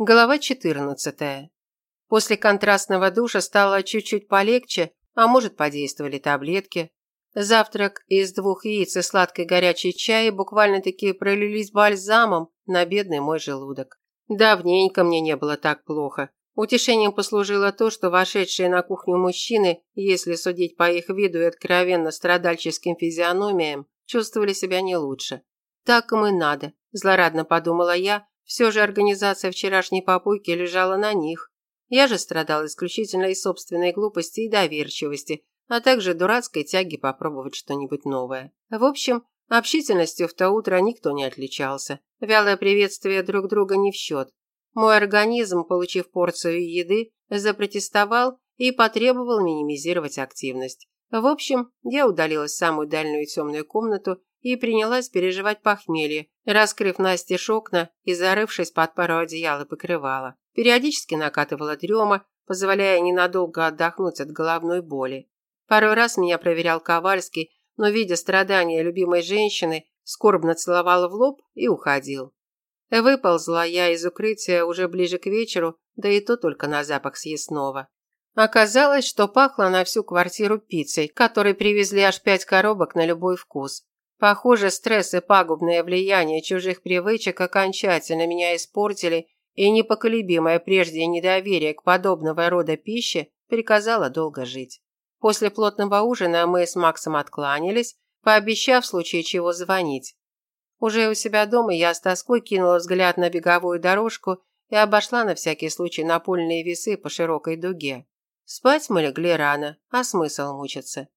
Глава 14. После контрастного душа стало чуть-чуть полегче, а может, подействовали таблетки. Завтрак из двух яиц и сладкой горячей чая буквально-таки пролились бальзамом на бедный мой желудок. Давненько мне не было так плохо. Утешением послужило то, что вошедшие на кухню мужчины, если судить по их виду и откровенно страдальческим физиономиям, чувствовали себя не лучше. Так им и надо, злорадно подумала я, все же организация вчерашней попойки лежала на них. Я же страдал исключительно из собственной глупости и доверчивости, а также дурацкой тяги попробовать что-нибудь новое. В общем, общительностью в то утро никто не отличался. Вялое приветствие друг друга не в счет. Мой организм, получив порцию еды, запротестовал и потребовал минимизировать активность. В общем, я удалилась в самую дальнюю темную комнату и принялась переживать похмелье, раскрыв настежь окна и зарывшись под пару одеял и покрывала. Периодически накатывала дрема, позволяя ненадолго отдохнуть от головной боли. Пару раз меня проверял Ковальский, но, видя страдания любимой женщины, скорбно целовал в лоб и уходил. Выползла я из укрытия уже ближе к вечеру, да и то только на запах съестного. Оказалось, что пахло на всю квартиру пиццей, которой привезли аж пять коробок на любой вкус. Похоже, стресс и пагубное влияние чужих привычек окончательно меня испортили, и непоколебимое прежде недоверие к подобного рода пище приказало долго жить. После плотного ужина мы с Максом откланялись, пообещав в случае чего звонить. Уже у себя дома я с тоской кинула взгляд на беговую дорожку и обошла на всякий случай напольные весы по широкой дуге. Спать мы легли рано, а смысл мучиться.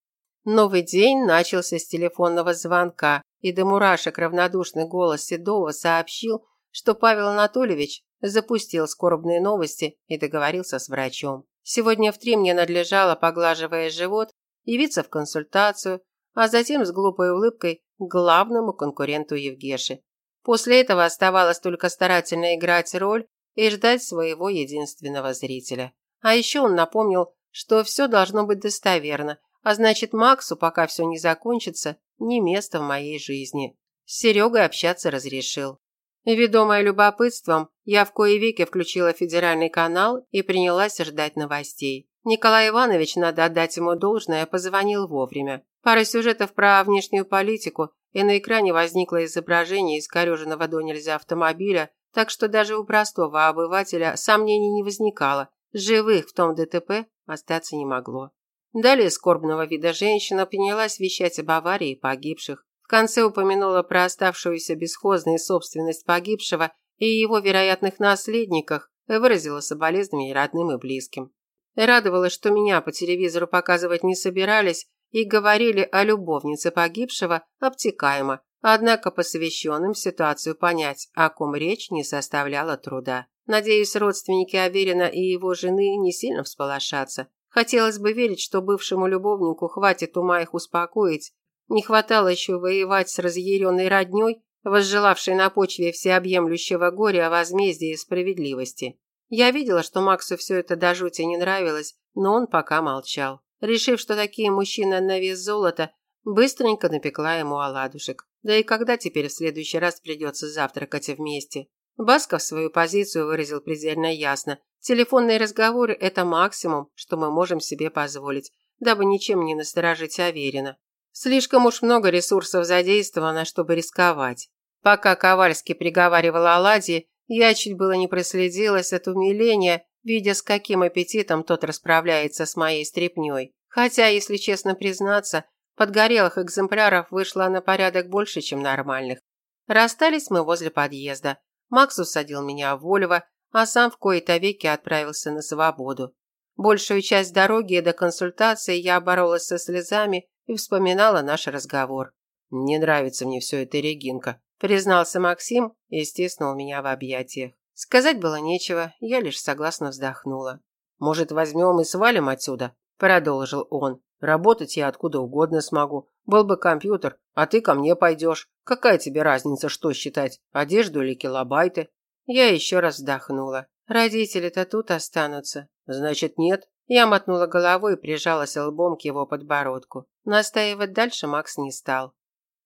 Новый день начался с телефонного звонка, и до мурашек равнодушный голос Седова сообщил, что Павел Анатольевич запустил скорбные новости и договорился с врачом. Сегодня в три мне надлежало, поглаживая живот, явиться в консультацию, а затем с глупой улыбкой к главному конкуренту Евгеши. После этого оставалось только старательно играть роль и ждать своего единственного зрителя. А еще он напомнил, что все должно быть достоверно, а значит, Максу, пока все не закончится, не место в моей жизни. С Серегой общаться разрешил. Ведомая любопытством, я в кое веки включила федеральный канал и принялась ждать новостей. Николай Иванович, надо отдать ему должное, позвонил вовремя. Пара сюжетов про внешнюю политику, и на экране возникло изображение искореженного до нельзя автомобиля, так что даже у простого обывателя сомнений не возникало. Живых в том ДТП остаться не могло. Далее скорбного вида женщина принялась вещать об аварии и погибших. В конце упомянула про оставшуюся бесхозной собственность погибшего и его вероятных наследниках, выразила соболезнования родным и близким. Радовалась, что меня по телевизору показывать не собирались и говорили о любовнице погибшего обтекаемо, однако посвященным ситуацию понять, о ком речь, не составляло труда. Надеюсь, родственники Аверина и его жены не сильно всполошатся. Хотелось бы верить, что бывшему любовнику хватит ума их успокоить. Не хватало еще воевать с разъяренной родней, возжелавшей на почве всеобъемлющего горя о возмездии и справедливости. Я видела, что Максу все это до жути не нравилось, но он пока молчал. Решив, что такие мужчины на вес золота, быстренько напекла ему оладушек. Да и когда теперь в следующий раз придется завтракать вместе? Басков свою позицию выразил предельно ясно. Телефонные разговоры – это максимум, что мы можем себе позволить, дабы ничем не насторожить Аверина. Слишком уж много ресурсов задействовано, чтобы рисковать. Пока Ковальский приговаривал оладьи, я чуть было не проследилась от умиления, видя, с каким аппетитом тот расправляется с моей стряпнёй. Хотя, если честно признаться, подгорелых экземпляров вышло на порядок больше, чем нормальных. Расстались мы возле подъезда. Макс усадил меня в Вольво, а сам в кои-то веки отправился на свободу. Большую часть дороги до консультации я боролась со слезами и вспоминала наш разговор. «Не нравится мне все это, Регинка», – признался Максим и стиснул меня в объятиях. Сказать было нечего, я лишь согласно вздохнула. «Может, возьмем и свалим отсюда?» – продолжил он. «Работать я откуда угодно смогу. Был бы компьютер, а ты ко мне пойдешь. Какая тебе разница, что считать, одежду или килобайты? Я еще раз вздохнула. Родители-то тут останутся. Значит, нет. Я мотнула головой и прижалась лбом к его подбородку. Настаивать дальше Макс не стал.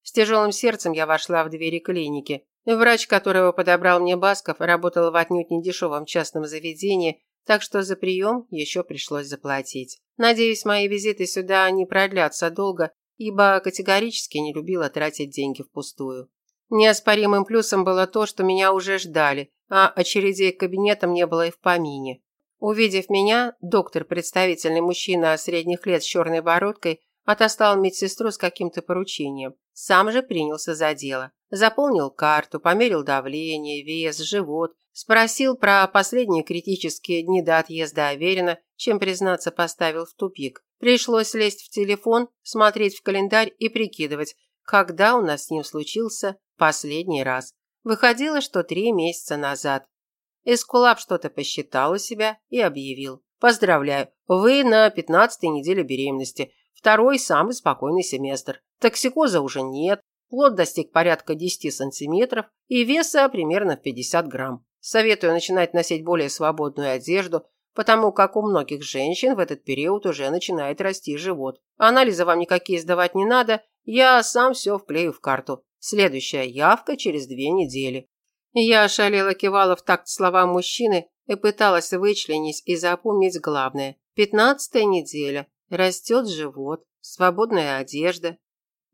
С тяжелым сердцем я вошла в двери клиники. Врач, которого подобрал мне Басков, работал в отнюдь недешевом частном заведении, так что за прием еще пришлось заплатить. Надеюсь, мои визиты сюда не продлятся долго, ибо категорически не любила тратить деньги впустую. Неоспоримым плюсом было то, что меня уже ждали, а очередей к кабинетам не было и в помине. Увидев меня, доктор, представительный мужчина средних лет с черной бородкой, отослал медсестру с каким-то поручением. Сам же принялся за дело. Заполнил карту, померил давление, вес, живот, спросил про последние критические дни до отъезда Аверина, чем, признаться, поставил в тупик. Пришлось лезть в телефон, смотреть в календарь и прикидывать, когда у нас с ним случился последний раз. Выходило, что три месяца назад. Эскулап что-то посчитал у себя и объявил. Поздравляю, вы на пятнадцатой неделе беременности. Второй самый спокойный семестр. Токсикоза уже нет, плод достиг порядка 10 сантиметров и веса примерно в 50 грамм. Советую начинать носить более свободную одежду, потому как у многих женщин в этот период уже начинает расти живот. Анализы вам никакие сдавать не надо, я сам все вклею в карту. Следующая явка через две недели. Я ошалела кивала в такт словам мужчины и пыталась вычленить и запомнить главное. Пятнадцатая неделя. Растет живот, свободная одежда.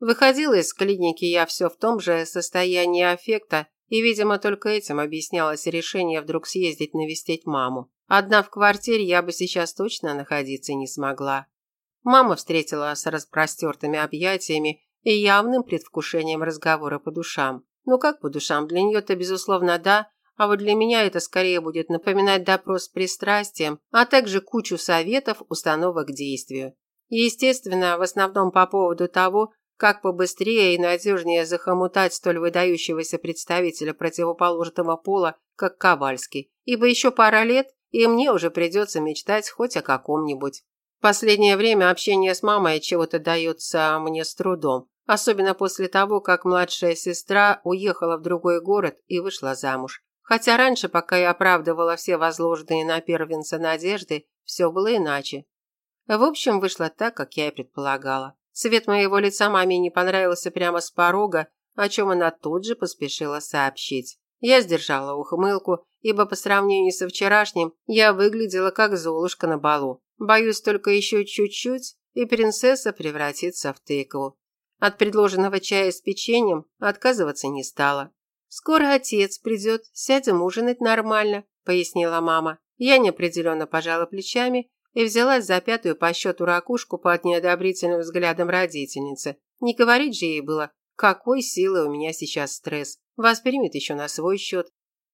Выходила из клиники я все в том же состоянии аффекта, и, видимо, только этим объяснялось решение вдруг съездить навестить маму. Одна в квартире я бы сейчас точно находиться не смогла. Мама встретила с распростертыми объятиями и явным предвкушением разговора по душам. Ну как по душам, для нее-то, безусловно, да, а вот для меня это скорее будет напоминать допрос с пристрастием, а также кучу советов, установок к действию. Естественно, в основном по поводу того, как побыстрее и надежнее захомутать столь выдающегося представителя противоположного пола, как Ковальский, ибо еще пара лет, и мне уже придется мечтать хоть о каком-нибудь. Последнее время общение с мамой чего-то дается мне с трудом, особенно после того, как младшая сестра уехала в другой город и вышла замуж. Хотя раньше, пока я оправдывала все возложенные на первенца надежды, все было иначе. В общем, вышло так, как я и предполагала. Цвет моего лица маме не понравился прямо с порога, о чем она тут же поспешила сообщить. Я сдержала ухмылку, ибо по сравнению со вчерашним я выглядела как золушка на балу. Боюсь только еще чуть-чуть, и принцесса превратится в тыкву. От предложенного чая с печеньем отказываться не стала. «Скоро отец придет, сядем ужинать нормально», – пояснила мама. Я неопределенно пожала плечами и взялась за пятую по счету ракушку под неодобрительным взглядом родительницы. Не говорить же ей было, какой силы у меня сейчас стресс. Воспримет еще на свой счет.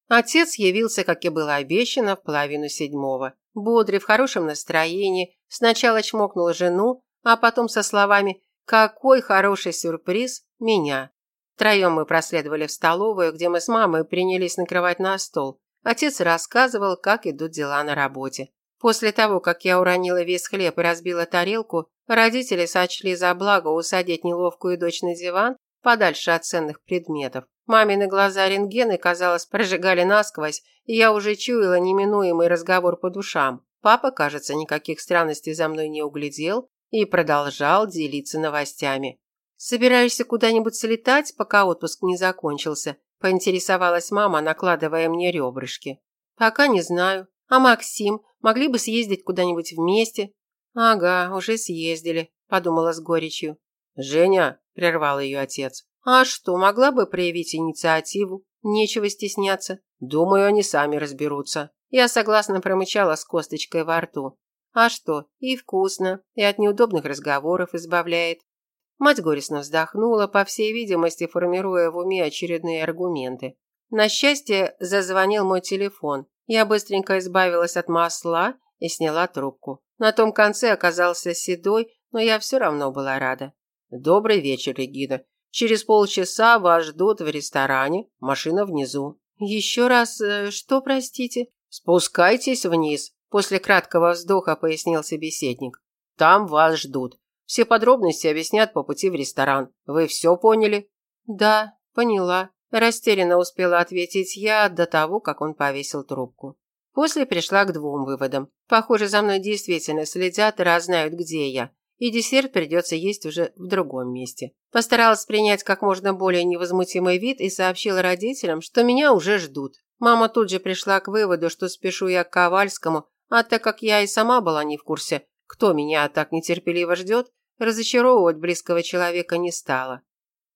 Отец явился, как и было обещано, в половину седьмого. Бодрый, в хорошем настроении, сначала чмокнул жену, а потом со словами «Какой хороший сюрприз!» меня. Втроем мы проследовали в столовую, где мы с мамой принялись накрывать на стол. Отец рассказывал, как идут дела на работе. После того, как я уронила весь хлеб и разбила тарелку, родители сочли за благо усадить неловкую дочь на диван подальше от ценных предметов. Мамины глаза рентгены, казалось, прожигали насквозь, и я уже чуяла неминуемый разговор по душам. Папа, кажется, никаких странностей за мной не углядел и продолжал делиться новостями. «Собираешься куда-нибудь слетать, пока отпуск не закончился?» – поинтересовалась мама, накладывая мне ребрышки. «Пока не знаю. А Максим? Могли бы съездить куда-нибудь вместе?» «Ага, уже съездили», – подумала с горечью. «Женя», – прервал ее отец, а что, могла бы проявить инициативу? Нечего стесняться. Думаю, они сами разберутся. Я согласно промычала с косточкой во рту. А что, и вкусно, и от неудобных разговоров избавляет. Мать горестно вздохнула, по всей видимости, формируя в уме очередные аргументы. На счастье, зазвонил мой телефон. Я быстренько избавилась от масла и сняла трубку. На том конце оказался седой, но я все равно была рада. «Добрый вечер, Регина. Через полчаса вас ждут в ресторане, машина внизу. Еще раз, э, что, простите? Спускайтесь вниз, после краткого вздоха пояснил собеседник. Там вас ждут. Все подробности объяснят по пути в ресторан. Вы все поняли? Да, поняла. Растерянно успела ответить я до того, как он повесил трубку. После пришла к двум выводам. Похоже, за мной действительно следят и раз знают, где я. и десерт придется есть уже в другом месте. Постаралась принять как можно более невозмутимый вид и сообщила родителям, что меня уже ждут. Мама тут же пришла к выводу, что спешу я к Ковальскому, а так как я и сама была не в курсе, кто меня так нетерпеливо ждет, разочаровывать близкого человека не стала.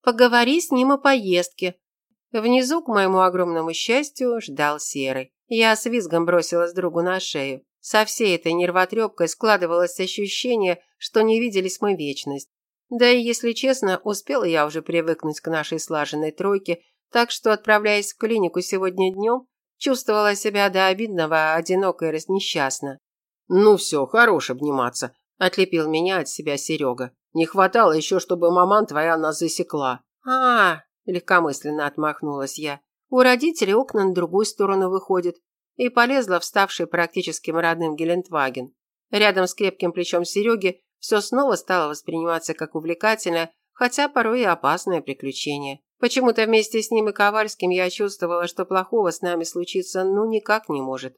«Поговори с ним о поездке». Внизу, к моему огромному счастью, ждал Серый. Я с визгом бросилась другу на шею. Со всей этой нервотрепкой складывалось ощущение, что не виделись мы вечность. Да и, если честно, успела я уже привыкнуть к нашей слаженной тройке, так что, отправляясь в клинику сегодня днем, чувствовала себя до обидного, одиноко и разнесчастно. «Ну все, хорош обниматься», – отлепил меня от себя Серега. «Не хватало еще, чтобы маман твоя нас засекла». «А, легкомысленно отмахнулась я. «У родителей окна на другую сторону выходят и полезла в ставший практически родным Гелендваген. Рядом с крепким плечом Сереги все снова стало восприниматься как увлекательное, хотя порой и опасное приключение. Почему-то вместе с ним и Ковальским я чувствовала, что плохого с нами случиться ну никак не может.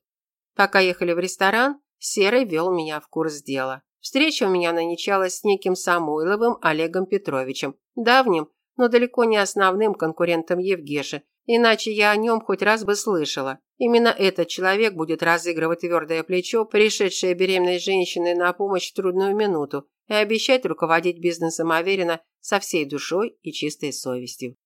Пока ехали в ресторан, Серый вел меня в курс дела. Встреча у меня намечалась с неким Самойловым Олегом Петровичем, давним, но далеко не основным конкурентом Евгеши, иначе я о нем хоть раз бы слышала. Именно этот человек будет разыгрывать твердое плечо, пришедшее беременной женщиной на помощь в трудную минуту, и обещать руководить бизнесом уверенно, со всей душой и чистой совестью.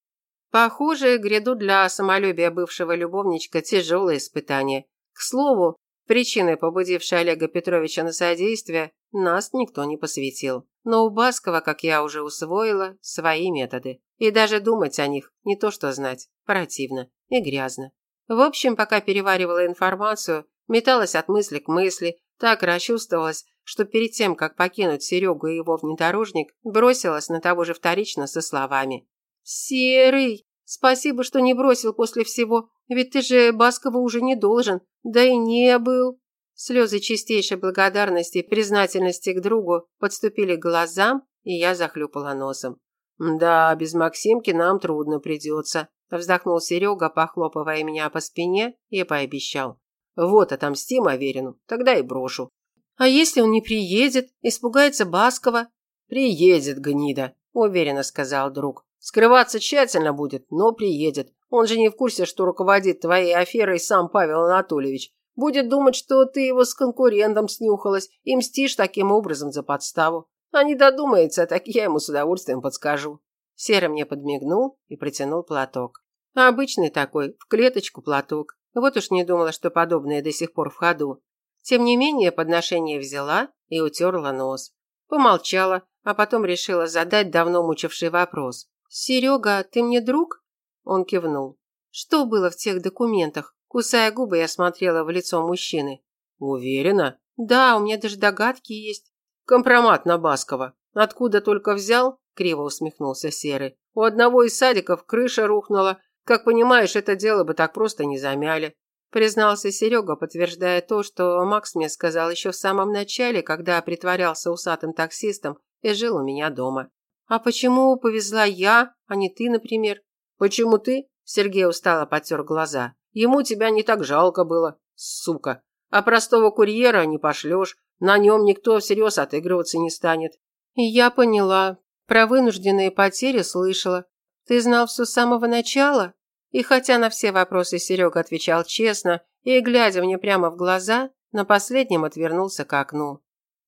Похоже, грядут для самолюбия бывшего любовничка тяжелые испытания. К слову, причиной, побудившей Олега Петровича на содействие, нас никто не посвятил. Но у Баскова, как я уже усвоила, свои методы. И даже думать о них, не то что знать, противно и грязно. В общем, пока переваривала информацию, металась от мысли к мысли, так расчувствовалась, что перед тем, как покинуть Серегу и его внедорожник, бросилась на того же вторично со словами. «Серый, спасибо, что не бросил после всего, ведь ты же Баскова уже не должен, да и не был». Слезы чистейшей благодарности и признательности к другу подступили к глазам, и я захлюпала носом. «Да, без Максимки нам трудно придется», Вздохнул Серега, похлопывая меня по спине, и пообещал. Вот отомстим Аверину, тогда и брошу. А если он не приедет, испугается Баскова? Приедет, гнида, уверенно сказал друг. Скрываться тщательно будет, но приедет. Он же не в курсе, что руководит твоей аферой сам Павел Анатольевич. Будет думать, что ты его с конкурентом снюхалась и мстишь таким образом за подставу. А не додумается, так я ему с удовольствием подскажу. Серый мне подмигнул и протянул платок. Обычный такой, в клеточку платок. Вот уж не думала, что подобное до сих пор в ходу. Тем не менее, подношение взяла и утерла нос. Помолчала, а потом решила задать давно мучивший вопрос. «Серега, ты мне друг?» Он кивнул. «Что было в тех документах?» Кусая губы, я смотрела в лицо мужчины. «Уверена?» «Да, у меня даже догадки есть». «Компромат на Баскова. Откуда только взял?» Криво усмехнулся Серый. У одного из садиков крыша рухнула. Как понимаешь, это дело бы так просто не замяли. Признался Серега, подтверждая то, что Макс мне сказал еще в самом начале, когда притворялся усатым таксистом и жил у меня дома. «А почему повезла я, а не ты, например?» «Почему ты?» Сергей устало потер глаза. «Ему тебя не так жалко было, сука. А простого курьера не пошлешь. На нем никто всерьез отыгрываться не станет». «Я поняла. Про вынужденные потери слышала. Ты знал все с самого начала? И хотя на все вопросы Серега отвечал честно и, глядя мне прямо в глаза, на последнем отвернулся к окну.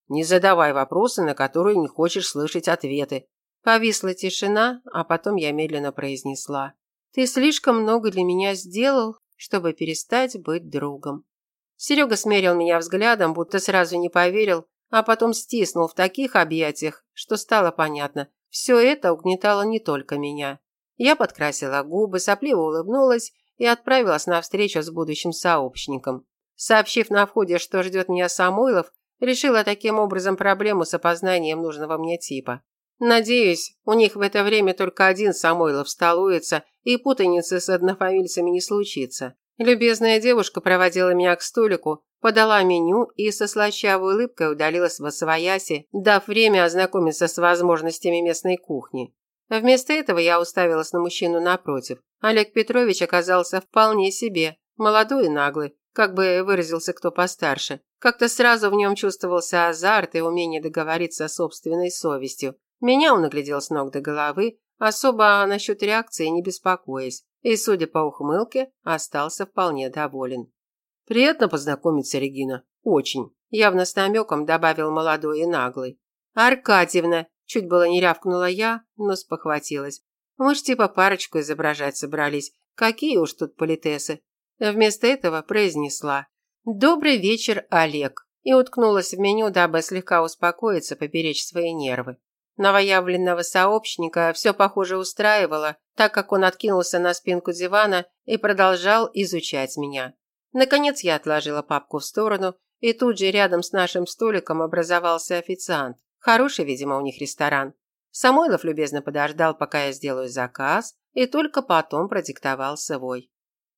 «Не задавай вопросы, на которые не хочешь слышать ответы». Повисла тишина, а потом я медленно произнесла. «Ты слишком много для меня сделал, чтобы перестать быть другом». Серега смерил меня взглядом, будто сразу не поверил, а потом стиснул в таких объятиях, что стало понятно, все это угнетало не только меня. Я подкрасила губы, сопливо улыбнулась и отправилась на встречу с будущим сообщником. Сообщив на входе, что ждет меня Самойлов, решила таким образом проблему с опознанием нужного мне типа. Надеюсь, у них в это время только один Самойлов столуется, и путаницы с однофамильцами не случится. Любезная девушка проводила меня к столику, подала меню и со слащавой улыбкой удалилась в освояси, дав время ознакомиться с возможностями местной кухни. Вместо этого я уставилась на мужчину напротив. Олег Петрович оказался вполне себе, молодой и наглый, как бы выразился кто постарше. Как-то сразу в нем чувствовался азарт и умение договориться с собственной совестью. Меня он оглядел с ног до головы, особо насчет реакции не беспокоясь, и, судя по ухмылке, остался вполне доволен. «Приятно познакомиться, Регина. Очень», – явно с намеком добавил молодой и наглый. «Аркадьевна», – чуть было не рявкнула я, но спохватилась. «Мы ж типа парочку изображать собрались. Какие уж тут политесы». Вместо этого произнесла. «Добрый вечер, Олег», и уткнулась в меню, дабы слегка успокоиться, поберечь свои нервы. Новоявленного сообщника все, похоже, устраивало, так как он откинулся на спинку дивана и продолжал изучать меня. Наконец я отложила папку в сторону, и тут же рядом с нашим столиком образовался официант. Хороший, видимо, у них ресторан. Самойлов любезно подождал, пока я сделаю заказ, и только потом продиктовал свой.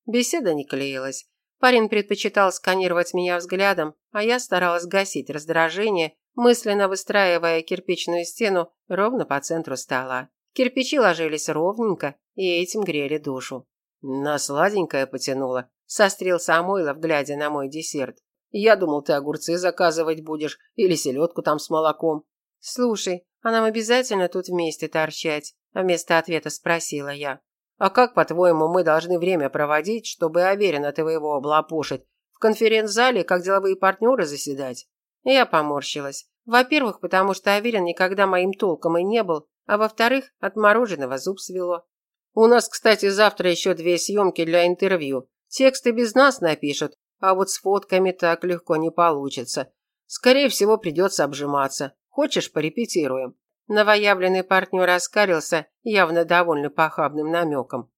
Беседа не клеилась. Парень предпочитал сканировать меня взглядом, а я старалась гасить раздражение, мысленно выстраивая кирпичную стену ровно по центру стола. Кирпичи ложились ровненько и этим грели душу. На сладенькое потянуло, сострил Самойлов, глядя на мой десерт. Я думал, ты огурцы заказывать будешь или селедку там с молоком. Слушай, а нам обязательно тут вместе торчать? Вместо ответа спросила я. А как, по-твоему, мы должны время проводить, чтобы Аверина твоего облапошить? В конференц-зале, как деловые партнеры, заседать? Я поморщилась. Во-первых, потому что Аверин никогда моим толком и не был, а во-вторых, от мороженого зуб свело. У нас, кстати, завтра еще две съемки для интервью. Тексты без нас напишут, а вот с фотками так легко не получится. Скорее всего, придется обжиматься. Хочешь, порепетируем? Новоявленный партнер раскарился, явно довольный похабным намеком.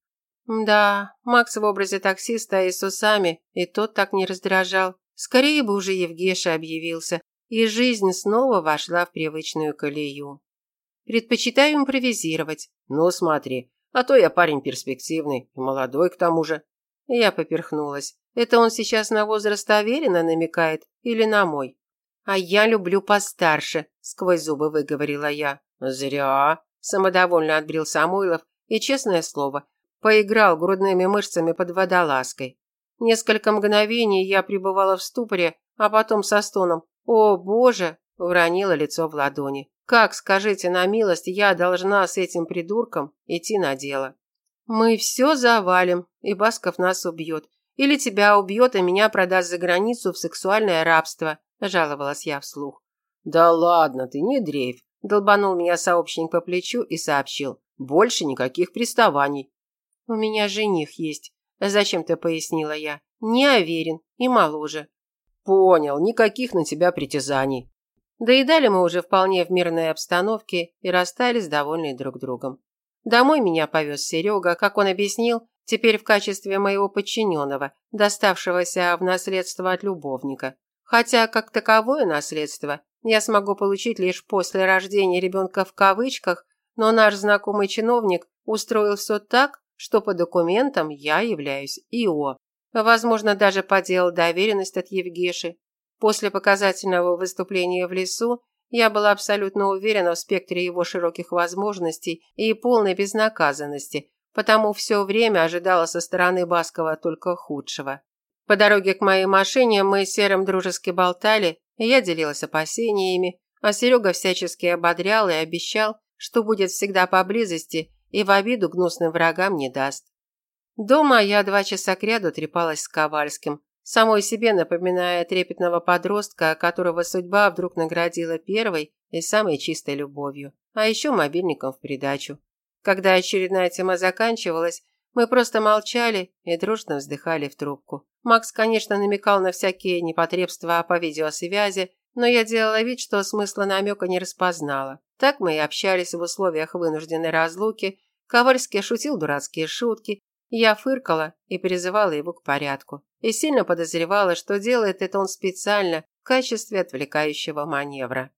Да, Макс в образе таксиста и с усами, и тот так не раздражал. Скорее бы уже Евгеша объявился, и жизнь снова вошла в привычную колею. Предпочитаю импровизировать. Ну, смотри, а то я парень перспективный и молодой к тому же. Я поперхнулась. Это он сейчас на возраст Аверина намекает или на мой? А я люблю постарше, сквозь зубы выговорила я. Зря. Самодовольно отбрил Самойлов и, честное слово, поиграл грудными мышцами под водолазкой. Несколько мгновений я пребывала в ступоре, а потом со стоном «О, Боже!» уронила лицо в ладони. «Как, скажите на милость, я должна с этим придурком идти на дело?» «Мы все завалим, и Басков нас убьет. Или тебя убьет, и меня продаст за границу в сексуальное рабство», – жаловалась я вслух. «Да ладно ты, не дрейф», – долбанул меня сообщник по плечу и сообщил. «Больше никаких приставаний». «У меня жених есть», Зачем-то пояснила я. Не уверен и моложе. Понял, никаких на тебя притязаний. Доедали мы уже вполне в мирной обстановке и расстались довольны друг другом. Домой меня повез Серега, как он объяснил, теперь в качестве моего подчиненного, доставшегося в наследство от любовника. Хотя, как таковое наследство, я смогу получить лишь после рождения ребенка в кавычках, но наш знакомый чиновник устроил все так, что по документам я являюсь ИО. Возможно, даже подделал доверенность от Евгеши. После показательного выступления в лесу я была абсолютно уверена в спектре его широких возможностей и полной безнаказанности, потому все время ожидала со стороны Баскова только худшего. По дороге к моей машине мы с Серым дружески болтали, я делилась опасениями, а Серега всячески ободрял и обещал, что будет всегда поблизости и в обиду гнусным врагам не даст. Дома я два часа кряду трепалась с Ковальским, самой себе напоминая трепетного подростка, которого судьба вдруг наградила первой и самой чистой любовью, а еще мобильником в придачу. Когда очередная тема заканчивалась, мы просто молчали и дружно вздыхали в трубку. Макс, конечно, намекал на всякие непотребства по видеосвязи, но я делала вид, что смысла намека не распознала. Так мы и общались в условиях вынужденной разлуки. Ковальский шутил дурацкие шутки. Я фыркала и призывала его к порядку. И сильно подозревала, что делает это он специально в качестве отвлекающего маневра.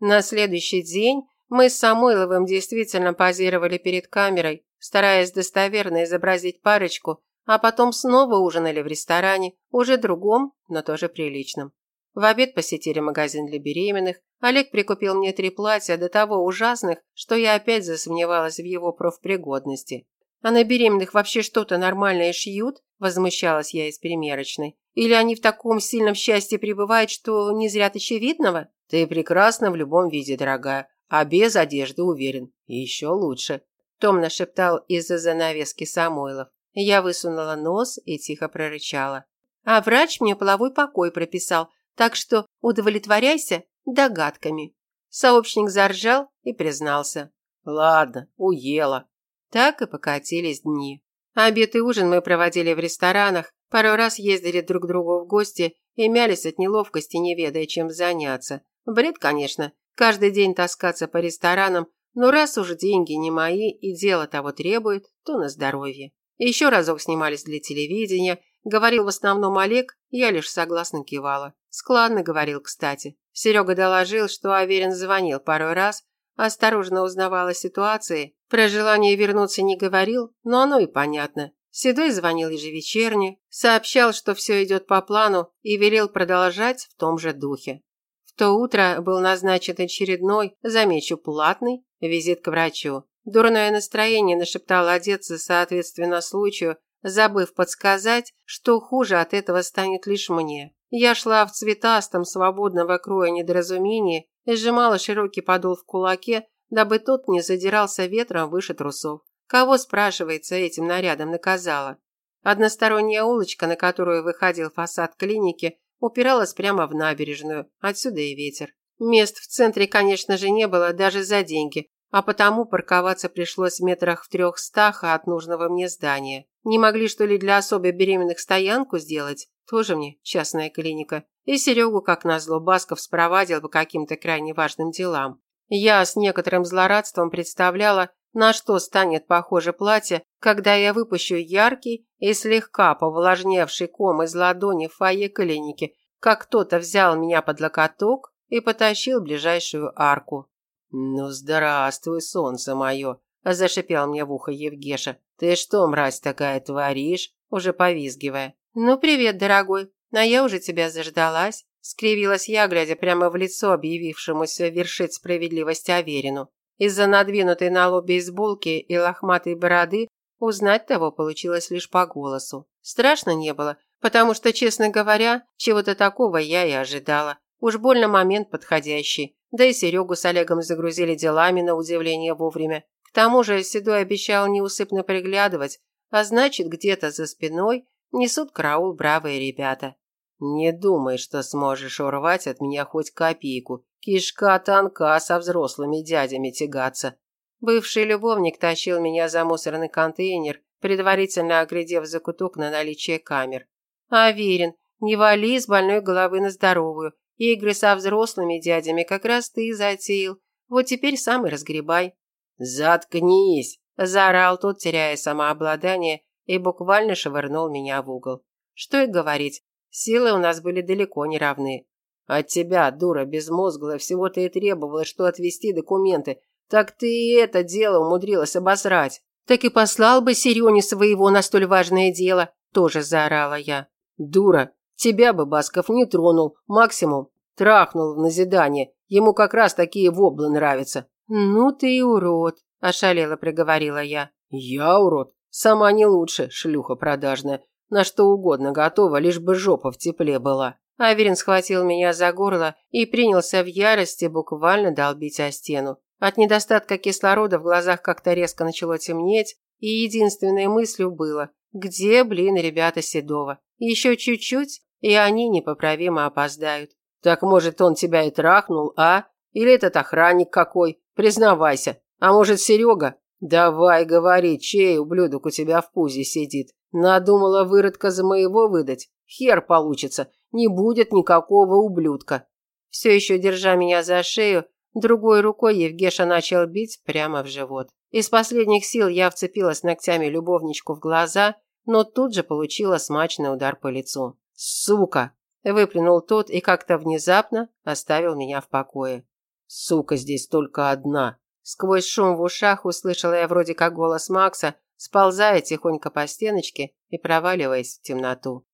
На следующий день мы с Самойловым действительно позировали перед камерой, стараясь достоверно изобразить парочку, а потом снова ужинали в ресторане, уже другом, но тоже приличном. В обед посетили магазин для беременных. Олег прикупил мне три платья до того ужасных, что я опять засомневалась в его профпригодности. А на беременных вообще что-то нормальное шьют? Возмущалась я из примерочной. Или они в таком сильном счастье пребывают, что не зрят очевидного? Ты прекрасна в любом виде, дорогая, а без одежды уверен. Еще лучше. Томно шептал из-за занавески Самойлов. Я высунула нос и тихо прорычала. А врач мне половой покой прописал, так что удовлетворяйся догадками. Сообщник заржал и признался. Ладно, уела. Так и покатились дни. Обед и ужин мы проводили в ресторанах, пару раз ездили друг к другу в гости и мялись от неловкости, не ведая, чем заняться. Бред, конечно, каждый день таскаться по ресторанам, но раз уж деньги не мои и дело того требует, то на здоровье. Еще разок снимались для телевидения, говорил в основном Олег, я лишь согласно кивала. Складно говорил, кстати. Серега доложил, что Аверин звонил пару раз, осторожно узнавал о ситуации. Про желание вернуться не говорил, но оно и понятно. Седой звонил ежевечерне, сообщал, что все идет по плану и велел продолжать в том же духе. В то утро был назначен очередной, замечу, платный, визит к врачу. Дурное настроение нашептало одеться соответственно случаю, забыв подсказать, что хуже от этого станет лишь мне. Я шла в цветастом, свободного кроя недоразумении и сжимала широкий подол в кулаке, дабы тот не задирался ветром выше трусов. Кого, спрашивается, этим нарядом наказала? Односторонняя улочка, на которую выходил фасад клиники, упиралась прямо в набережную, отсюда и ветер. Мест в центре, конечно же, не было даже за деньги, а потому парковаться пришлось в метрах в трехстах от нужного мне здания. Не могли, что ли, для особо беременных стоянку сделать? Тоже мне частная клиника. И Серегу, как назло, Басков спровадил по каким-то крайне важным делам. Я с некоторым злорадством представляла, на что станет похоже платье, когда я выпущу яркий и слегка повлажневший ком из ладони в фойе клиники, как кто-то взял меня под локоток и потащил ближайшую арку. «Ну, здравствуй, солнце мое!» – зашипел мне в ухо Евгеша. «Ты что, мразь такая, творишь?» – уже повизгивая. «Ну, привет, дорогой. А я уже тебя заждалась», – скривилась я, глядя прямо в лицо объявившемуся вершить справедливость Аверину. Из-за надвинутой на лоб бейсболки и лохматой бороды узнать того получилось лишь по голосу. Страшно не было, потому что, честно говоря, чего-то такого я и ожидала. Уж больно момент подходящий. Да и Серегу с Олегом загрузили делами на удивление вовремя. Тому же Седой обещал неусыпно приглядывать, а значит, где-то за спиной Несут караул бравые ребята. Не думай, что сможешь урвать от меня хоть копейку. Кишка тонка со взрослыми дядями тягаться. Бывший любовник тащил меня за мусорный контейнер, предварительно оглядев закуток на наличие камер. Аверин, не вали с больной головы на здоровую. Игры со взрослыми дядями как раз ты затеял. Вот теперь сам и разгребай. Заткнись, заорал тот, теряя самообладание и буквально швырнул меня в угол. Что и говорить, силы у нас были далеко не равны. От тебя, дура безмозглая, всего-то и требовалось, что отвести документы. Так ты и это дело умудрилась обосрать. Так и послал бы Серёне своего на столь важное дело, тоже заорала я. Дура, тебя бы Басков не тронул, максимум трахнул в назидание. Ему как раз такие воблы нравятся. Ну ты и урод, ошалела приговорила я. Я урод? Сама не лучше, шлюха продажная. На что угодно готова, лишь бы жопа в тепле была. Аверин схватил меня за горло и принялся в ярости буквально долбить о стену. От недостатка кислорода в глазах как-то резко начало темнеть, и единственной мыслью было «Где, блин, ребята Седова? Еще чуть-чуть, и они непоправимо опоздают». «Так, может, он тебя и трахнул, а? Или этот охранник какой? Признавайся. А может, Серега? «Давай, говори, чей ублюдок у тебя в пузе сидит? Надумала выродка за моего выдать? Хер получится, не будет никакого ублюдка». Все еще держа меня за шею, другой рукой Евгеша начал бить прямо в живот. Из последних сил я вцепилась ногтями любовничку в глаза, но тут же получила смачный удар по лицу. «Сука!» – выплюнул тот и как-то внезапно оставил меня в покое. «Сука здесь только одна!» Сквозь шум в ушах услышала я вроде как голос Макса, сползая тихонько по стеночке и проваливаясь в темноту.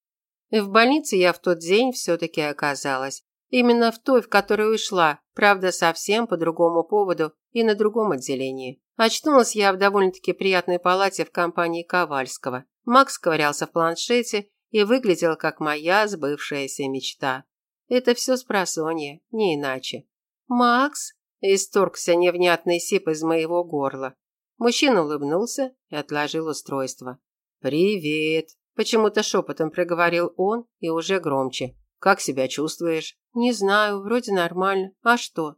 И в больнице я в тот день все-таки оказалась. Именно в той, в которую ушла, правда, совсем по другому поводу и на другом отделении. Очнулась я в довольно-таки приятной палате в компании Ковальского. Макс ковырялся в планшете и выглядел как моя сбывшаяся мечта. Это все с просонья, не иначе. «Макс?» – исторгся невнятный сип из моего горла. Мужчина улыбнулся и отложил устройство. «Привет!» – почему-то шепотом проговорил он и уже громче. «Как себя чувствуешь?» «Не знаю, вроде нормально. А что?»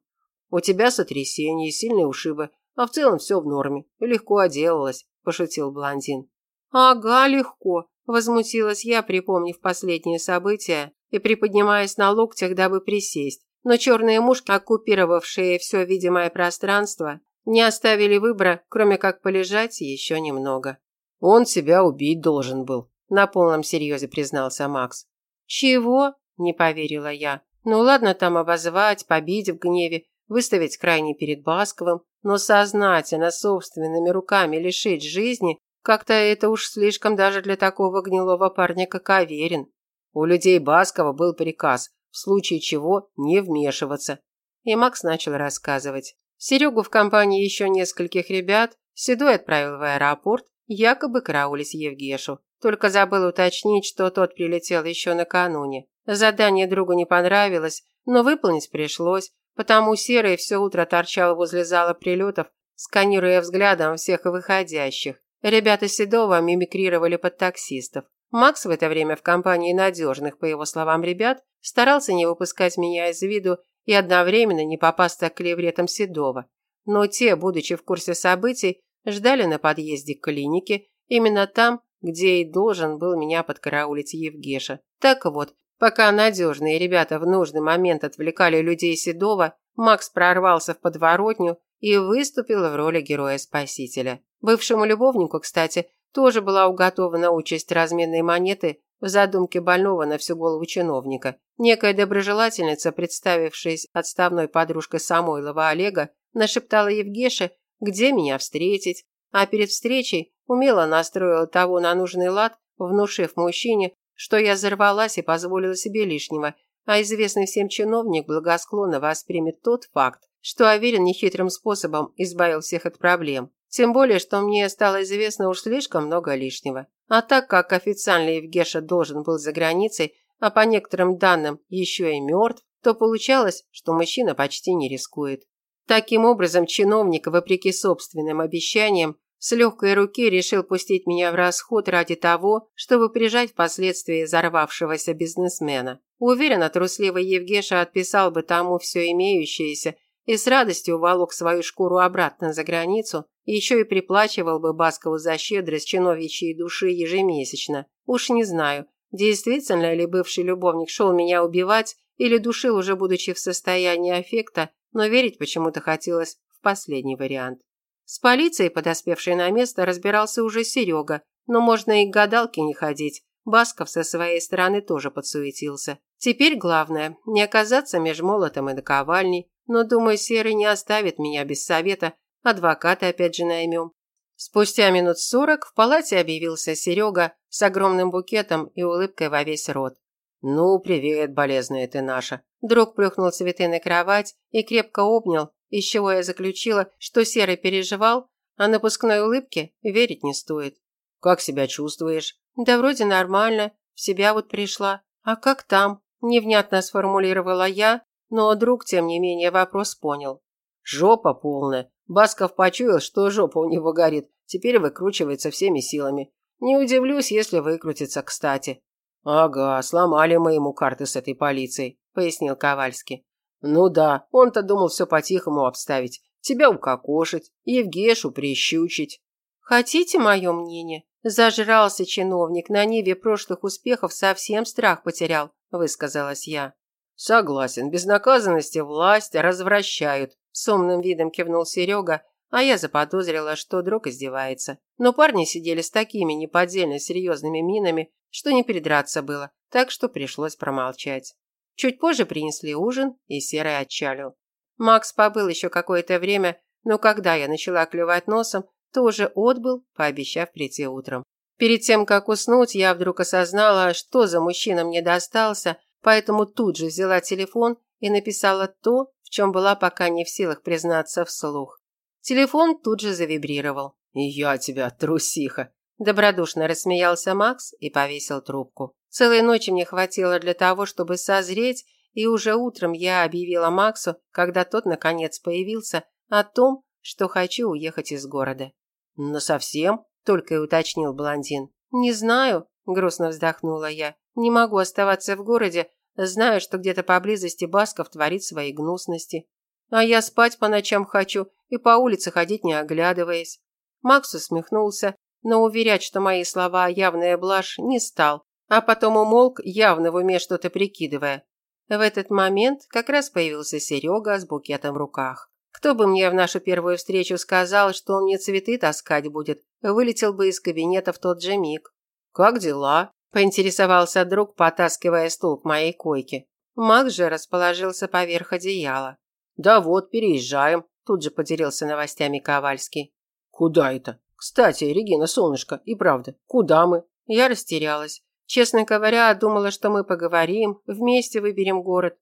«У тебя сотрясение, сильные ушибы, а в целом все в норме. Легко отделалась», – пошутил блондин. «Ага, легко», – возмутилась я, припомнив последние события и приподнимаясь на локтях, дабы присесть. Но черные мушки, оккупировавшие все видимое пространство, не оставили выбора, кроме как полежать еще немного. «Он себя убить должен был», – на полном серьезе признался Макс. «Чего?» – не поверила я. «Ну ладно там обозвать, побить в гневе, выставить крайне перед Басковым, но сознательно собственными руками лишить жизни как-то это уж слишком даже для такого гнилого парня, как Аверин. У людей Баскова был приказ, в случае чего не вмешиваться. И Макс начал рассказывать. Серегу в компании еще нескольких ребят Седой отправил в аэропорт, якобы караулить Евгешу. Только забыл уточнить, что тот прилетел еще накануне. Задание другу не понравилось, но выполнить пришлось, потому Серый все утро торчал возле зала прилетов, сканируя взглядом всех выходящих. Ребята Седова мимикрировали под таксистов. Макс в это время в компании надежных, по его словам, ребят старался не выпускать меня из виду и одновременно не попасться к клевретам Седова. Но те, будучи в курсе событий, ждали на подъезде к клинике, именно там, где и должен был меня подкараулить Евгеша. Так вот, пока надежные ребята в нужный момент отвлекали людей Седова, Макс прорвался в подворотню и выступил в роли героя-спасителя. Бывшему любовнику, кстати, тоже была уготована участь разменной монеты в задумке больного на всю голову чиновника. Некая доброжелательница, представившись отставной подружкой Самойлова Олега, нашептала Евгеше, где меня встретить, а перед встречей умело настроила того на нужный лад, внушив мужчине, что я взорвалась и позволила себе лишнего, а известный всем чиновник благосклонно воспримет тот факт, что Аверин нехитрым способом избавил всех от проблем. Тем более, что мне стало известно уж слишком много лишнего. А так как официально Евгеша должен был за границей, а по некоторым данным еще и мертв, то получалось, что мужчина почти не рискует. Таким образом, чиновник, вопреки собственным обещаниям, с легкой руки решил пустить меня в расход ради того, чтобы прижать впоследствии взорвавшегося бизнесмена. Уверена, трусливый Евгеша отписал бы тому все имеющееся и с радостью уволок свою шкуру обратно за границу, еще и приплачивал бы Баскову за щедрость чиновичьей души ежемесячно. Уж не знаю, действительно ли бывший любовник шел меня убивать или душил уже будучи в состоянии аффекта, но верить почему-то хотелось в последний вариант. С полицией, подоспевшей на место, разбирался уже Серега, но можно и к гадалке не ходить. Басков со своей стороны тоже подсуетился. Теперь главное – не оказаться меж молотом и наковальней, но, думаю, Серый не оставит меня без совета, адвоката опять же наймем. Спустя минут сорок в палате объявился Серега с огромным букетом и улыбкой во весь рот. «Ну, привет, болезная ты наша». Друг плюхнул цветы на кровать и крепко обнял, из чего я заключила, что Серый переживал, а напускной улыбке верить не стоит. «Как себя чувствуешь?» «Да вроде нормально, в себя вот пришла. А как там?» Невнятно сформулировала я, но друг, тем не менее, вопрос понял. Жопа полная. Басков почуял, что жопа у него горит. Теперь выкручивается всеми силами. Не удивлюсь, если выкрутится кстати. Ага, сломали мы ему карты с этой полицией, пояснил Ковальский. Ну да, он-то думал все по-тихому обставить. Тебя укокошить, Евгешу прищучить. Хотите мое мнение? Зажрался чиновник, на ниве прошлых успехов совсем страх потерял, высказалась я. Согласен, безнаказанности власть развращают, с умным видом кивнул Серега, а я заподозрила, что друг издевается. Но парни сидели с такими неподдельно серьезными минами, что не передраться было, так что пришлось промолчать. Чуть позже принесли ужин, и Серый отчалил. Макс побыл еще какое-то время, но когда я начала клевать носом, тоже отбыл, пообещав прийти утром. Перед тем, как уснуть, я вдруг осознала, что за мужчина мне достался – поэтому тут же взяла телефон и написала то, чем была пока не в силах признаться вслух. Телефон тут же завибрировал. «Я тебя, трусиха!» Добродушно рассмеялся Макс и повесил трубку. Целой ночи мне хватило для того, чтобы созреть, и уже утром я объявила Максу, когда тот наконец появился, о том, что хочу уехать из города. «Но совсем?» – только и уточнил блондин. «Не знаю», – грустно вздохнула я. «Не могу оставаться в городе, знаю, что где-то поблизости Басков творит свои гнусности. А я спать по ночам хочу и по улице ходить не оглядываясь». Макс усмехнулся, но уверять, что мои слова явная блажь, не стал, а потом умолк, явно в уме что-то прикидывая. В этот момент как раз появился Серега с букетом в руках. Кто бы мне в нашу первую встречу сказал, что он мне цветы таскать будет, вылетел бы из кабинета в тот же миг. «Как дела?» – поинтересовался друг, потаскивая стул к моей койке. Макс же расположился поверх одеяла. «Да вот, переезжаем», – тут же поделился новостями Ковальский. «Куда это? Кстати, Регина, солнышко, и правда, куда мы?» Я растерялась. Честно говоря, думала, что мы поговорим, вместе выберем город.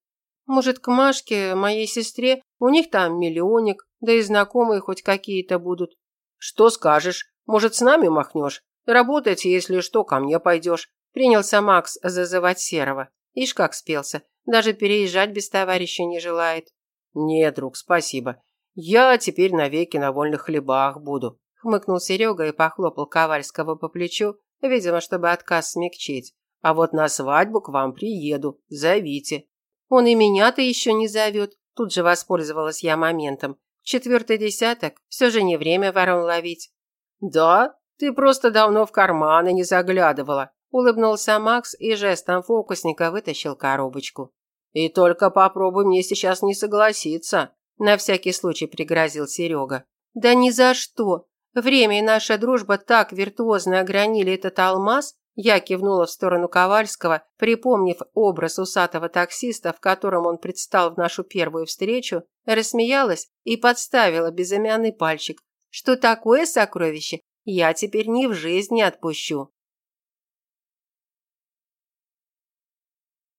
Может, к Машке, моей сестре, у них там миллионник, да и знакомые хоть какие-то будут. Что скажешь? Может, с нами махнешь? Работать, если что, ко мне пойдешь. Принялся Макс зазывать Серого. Ишь как спелся. Даже переезжать без товарища не желает. Нет, друг, спасибо. Я теперь навеки на вольных хлебах буду. Хмыкнул Серега и похлопал Ковальского по плечу, видимо, чтобы отказ смягчить. А вот на свадьбу к вам приеду. Зовите. Он и меня-то еще не зовет. Тут же воспользовалась я моментом. Четвертый десяток. Все же не время ворон ловить. Да? Ты просто давно в карманы не заглядывала. Улыбнулся Макс и жестом фокусника вытащил коробочку. И только попробуй мне сейчас не согласиться. На всякий случай пригрозил Серега. Да ни за что. Время и наша дружба так виртуозно огранили этот алмаз, я кивнула в сторону Ковальского, припомнив образ усатого таксиста, в котором он предстал в нашу первую встречу, рассмеялась и подставила безымянный пальчик. Что такое сокровище, я теперь ни в жизни отпущу.